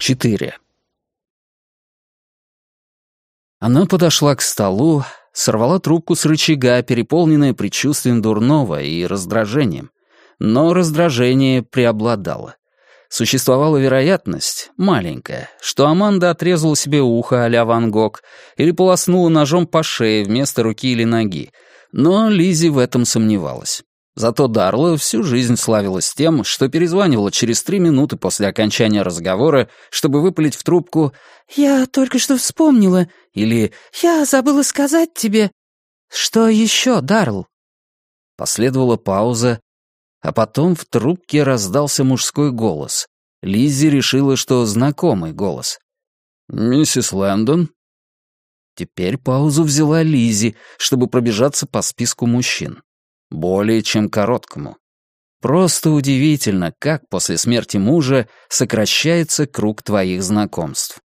4. Она подошла к столу, сорвала трубку с рычага, переполненная предчувствием дурного и раздражением. Но раздражение преобладало. Существовала вероятность, маленькая, что Аманда отрезала себе ухо а-ля Ван Гог или полоснула ножом по шее вместо руки или ноги, но Лизи в этом сомневалась. Зато Дарла всю жизнь славилась тем, что перезванивала через три минуты после окончания разговора, чтобы выпалить в трубку «Я только что вспомнила» или «Я забыла сказать тебе». «Что еще, Дарл?» Последовала пауза, а потом в трубке раздался мужской голос. Лиззи решила, что знакомый голос. «Миссис Лэндон?» Теперь паузу взяла Лизи, чтобы пробежаться по списку мужчин. Более чем короткому. Просто удивительно, как после смерти мужа сокращается круг твоих знакомств.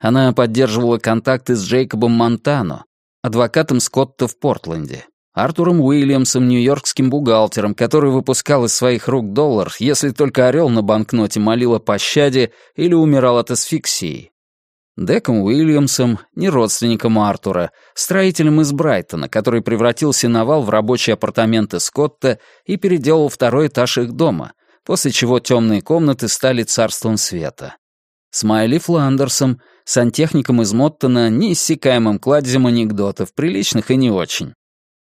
Она поддерживала контакты с Джейкобом Монтано, адвокатом Скотта в Портленде, Артуром Уильямсом, нью-йоркским бухгалтером, который выпускал из своих рук доллар, если только орел на банкноте молил о пощаде или умирал от асфиксии, Деком Уильямсом, не родственником Артура, строителем из Брайтона, который превратил сеновал в рабочие апартаменты Скотта и переделал второй этаж их дома, после чего темные комнаты стали царством света. С Фландерсом, сантехником из Моттона, неиссякаемым кладезем анекдотов, приличных и не очень.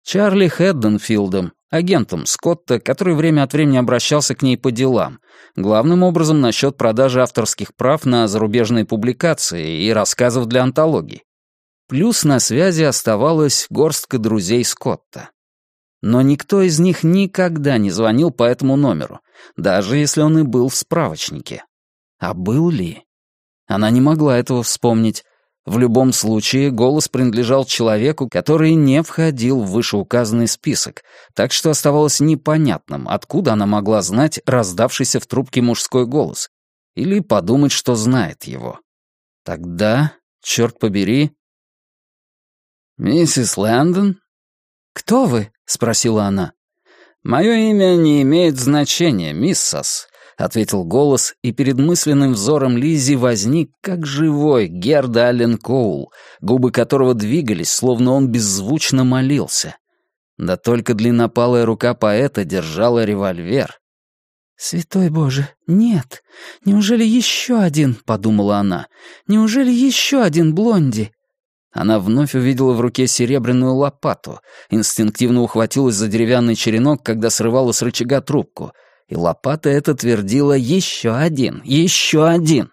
Чарли Хэдденфилдом, агентом Скотта, который время от времени обращался к ней по делам, главным образом насчет продажи авторских прав на зарубежные публикации и рассказов для антологий. Плюс на связи оставалась горстка друзей Скотта. Но никто из них никогда не звонил по этому номеру, даже если он и был в справочнике. А был ли? Она не могла этого вспомнить, в любом случае, голос принадлежал человеку, который не входил в вышеуказанный список, так что оставалось непонятным, откуда она могла знать раздавшийся в трубке мужской голос, или подумать, что знает его. Тогда, черт побери... «Миссис Лэндон?» «Кто вы?» — спросила она. «Мое имя не имеет значения, миссас. — ответил голос, и перед мысленным взором Лизи возник, как живой, Герда Аллен Коул, губы которого двигались, словно он беззвучно молился. Да только длиннопалая рука поэта держала револьвер. «Святой Боже, нет! Неужели еще один?» — подумала она. «Неужели еще один блонди?» Она вновь увидела в руке серебряную лопату, инстинктивно ухватилась за деревянный черенок, когда срывала с рычага трубку — и лопата эта твердила «Еще один! Еще один!»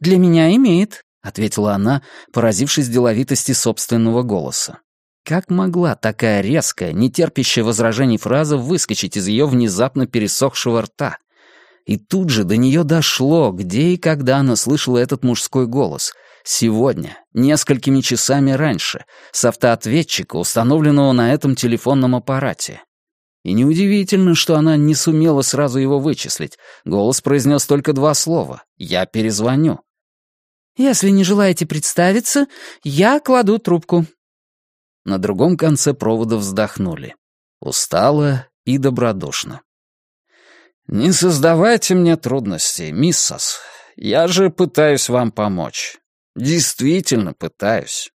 «Для меня имеет», — ответила она, поразившись деловитости собственного голоса. Как могла такая резкая, нетерпящая возражений фраза выскочить из ее внезапно пересохшего рта? И тут же до нее дошло, где и когда она слышала этот мужской голос. Сегодня, несколькими часами раньше, с автоответчика, установленного на этом телефонном аппарате. И неудивительно, что она не сумела сразу его вычислить. Голос произнес только два слова «Я перезвоню». «Если не желаете представиться, я кладу трубку». На другом конце провода вздохнули. Устало и добродушно. «Не создавайте мне трудностей, миссас. Я же пытаюсь вам помочь. Действительно пытаюсь».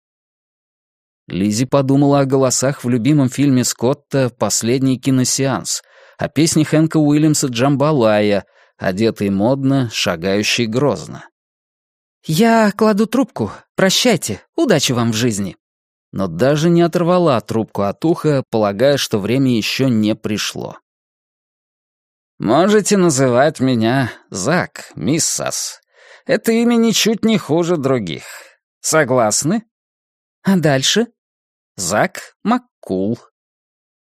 Лизи подумала о голосах в любимом фильме Скотта «Последний киносеанс», о песне Хэнка Уильямса «Джамбалая», одетый модно, шагающий грозно. «Я кладу трубку. Прощайте. Удачи вам в жизни». Но даже не оторвала трубку от уха, полагая, что время еще не пришло. «Можете называть меня Зак, миссас. Это имя ничуть не хуже других. Согласны?» «А дальше?» Зак Маккул.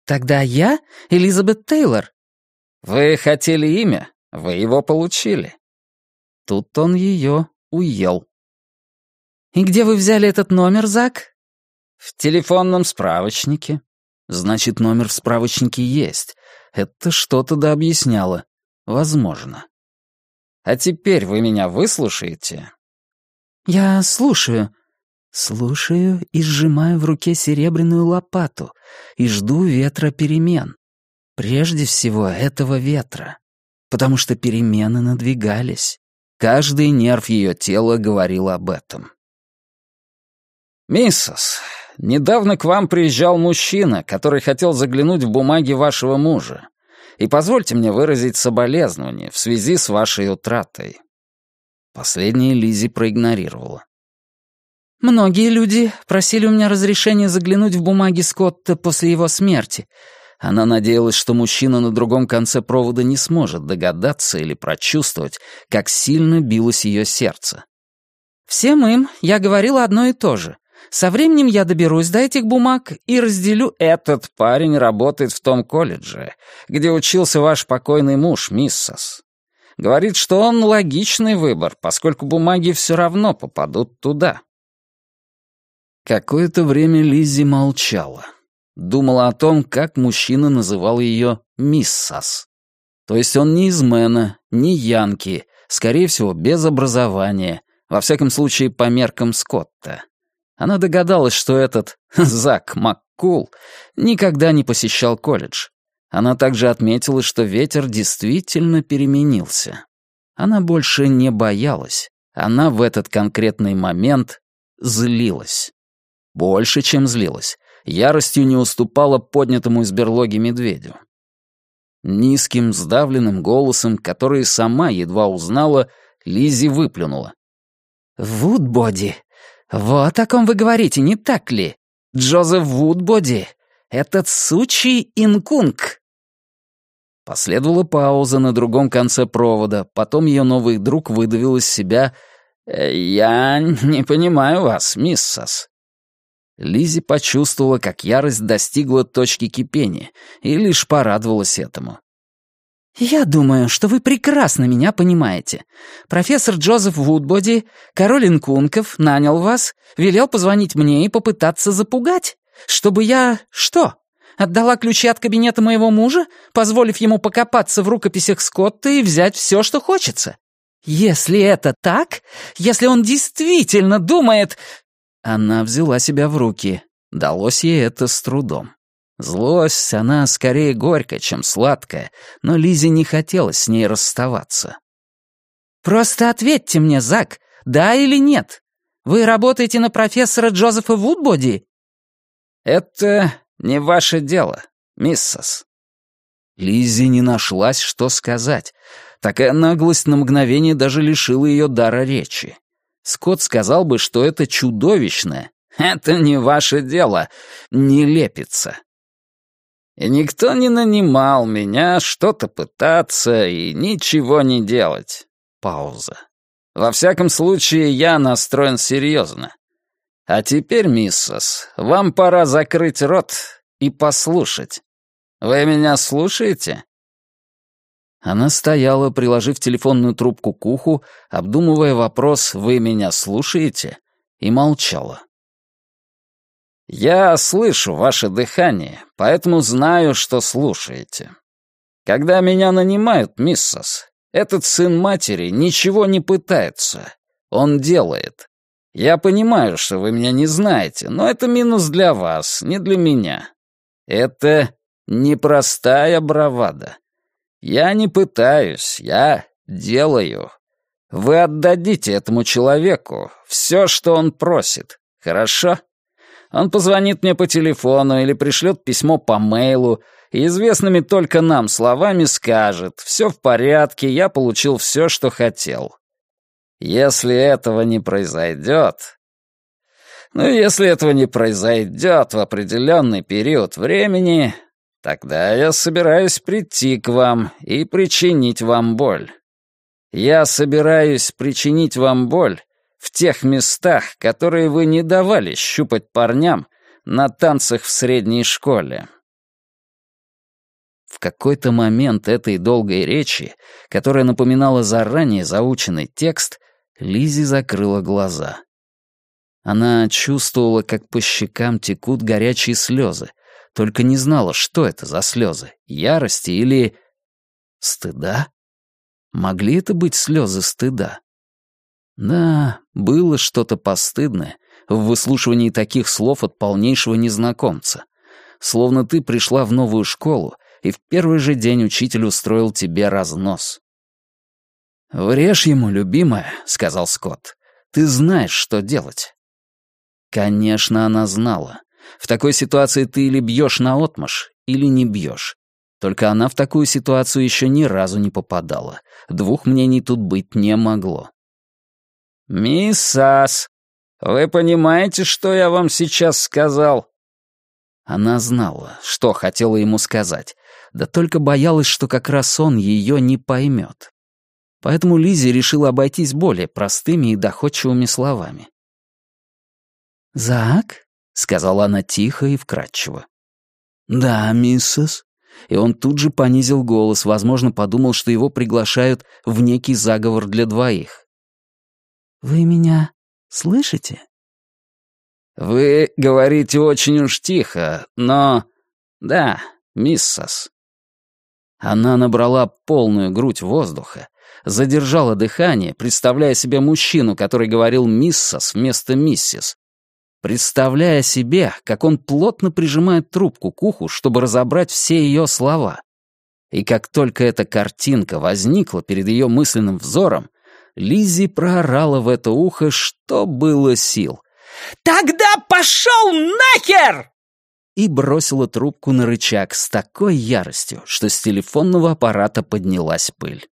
Тогда я Элизабет Тейлор. Вы хотели имя, вы его получили. Тут он ее уел. И где вы взяли этот номер, Зак? В телефонном справочнике. Значит, номер в справочнике есть. Это что-то да объясняло. Возможно. А теперь вы меня выслушаете? Я слушаю. Слушаю и сжимаю в руке серебряную лопату и жду ветра перемен. Прежде всего этого ветра, потому что перемены надвигались. Каждый нерв ее тела говорил об этом. «Миссис, недавно к вам приезжал мужчина, который хотел заглянуть в бумаги вашего мужа. И позвольте мне выразить соболезнование в связи с вашей утратой». Последнее Лизи проигнорировала. «Многие люди просили у меня разрешения заглянуть в бумаги Скотта после его смерти». Она надеялась, что мужчина на другом конце провода не сможет догадаться или прочувствовать, как сильно билось ее сердце. «Всем им я говорила одно и то же. Со временем я доберусь до этих бумаг и разделю... Этот парень работает в том колледже, где учился ваш покойный муж, миссас. Говорит, что он логичный выбор, поскольку бумаги все равно попадут туда. Какое-то время Лиззи молчала. Думала о том, как мужчина называл ее «миссас». То есть он не из Мэна, не Янки, скорее всего, без образования, во всяком случае, по меркам Скотта. Она догадалась, что этот Зак Маккул никогда не посещал колледж. Она также отметила, что ветер действительно переменился. Она больше не боялась. Она в этот конкретный момент злилась. Больше, чем злилась. Яростью не уступала поднятому из берлоги медведю. Низким, сдавленным голосом, который сама едва узнала, Лизи выплюнула. «Вудбоди, «Вот о ком вы говорите, не так ли? Джозеф Вудбоди, этот сучий инкунг!» Последовала пауза на другом конце провода, потом ее новый друг выдавил из себя «Э, «Я не понимаю вас, миссас». Лизи почувствовала, как ярость достигла точки кипения, и лишь порадовалась этому. «Я думаю, что вы прекрасно меня понимаете. Профессор Джозеф Вудбоди, король инкунков, нанял вас, велел позвонить мне и попытаться запугать, чтобы я... что? Отдала ключи от кабинета моего мужа, позволив ему покопаться в рукописях Скотта и взять все, что хочется? Если это так, если он действительно думает...» Она взяла себя в руки. Далось ей это с трудом. Злость, она скорее горькая, чем сладкая, но Лизе не хотелось с ней расставаться. «Просто ответьте мне, Зак, да или нет? Вы работаете на профессора Джозефа Вудбоди?» «Это не ваше дело, миссас». Лизи не нашлась, что сказать. Такая наглость на мгновение даже лишила ее дара речи. Скотт сказал бы, что это чудовищное. «Это не ваше дело, не лепится». И никто не нанимал меня что-то пытаться и ничего не делать. Пауза. Во всяком случае, я настроен серьезно. А теперь, миссис, вам пора закрыть рот и послушать. Вы меня слушаете?» Она стояла, приложив телефонную трубку к уху, обдумывая вопрос «Вы меня слушаете?» и молчала. «Я слышу ваше дыхание, поэтому знаю, что слушаете. Когда меня нанимают, миссис, этот сын матери ничего не пытается. Он делает. Я понимаю, что вы меня не знаете, но это минус для вас, не для меня. Это непростая бравада. Я не пытаюсь, я делаю. Вы отдадите этому человеку все, что он просит, хорошо?» Он позвонит мне по телефону или пришлет письмо по мейлу, и известными только нам словами скажет «Все в порядке, я получил все, что хотел». Если этого не произойдет... Ну, если этого не произойдет в определенный период времени, тогда я собираюсь прийти к вам и причинить вам боль. Я собираюсь причинить вам боль в тех местах, которые вы не давали щупать парням на танцах в средней школе. В какой-то момент этой долгой речи, которая напоминала заранее заученный текст, Лизи закрыла глаза. Она чувствовала, как по щекам текут горячие слезы, только не знала, что это за слезы, ярости или... стыда? Могли это быть слезы стыда? Да, было что-то постыдное в выслушивании таких слов от полнейшего незнакомца. Словно ты пришла в новую школу, и в первый же день учитель устроил тебе разнос. «Врежь ему, любимая», — сказал Скотт. «Ты знаешь, что делать». Конечно, она знала. В такой ситуации ты или бьешь наотмашь, или не бьешь. Только она в такую ситуацию еще ни разу не попадала. Двух мнений тут быть не могло. «Мисс Сас, вы понимаете, что я вам сейчас сказал?» Она знала, что хотела ему сказать, да только боялась, что как раз он ее не поймет. Поэтому Лизи решила обойтись более простыми и доходчивыми словами. «Зак?» — сказала она тихо и вкрадчиво. «Да, миссис». И он тут же понизил голос, возможно, подумал, что его приглашают в некий заговор для двоих. «Вы меня слышите?» «Вы говорите очень уж тихо, но...» «Да, миссис». Она набрала полную грудь воздуха, задержала дыхание, представляя себе мужчину, который говорил «миссис» вместо «миссис», представляя себе, как он плотно прижимает трубку к уху, чтобы разобрать все ее слова. И как только эта картинка возникла перед ее мысленным взором, Лиззи проорала в это ухо, что было сил. «Тогда пошел нахер!» И бросила трубку на рычаг с такой яростью, что с телефонного аппарата поднялась пыль.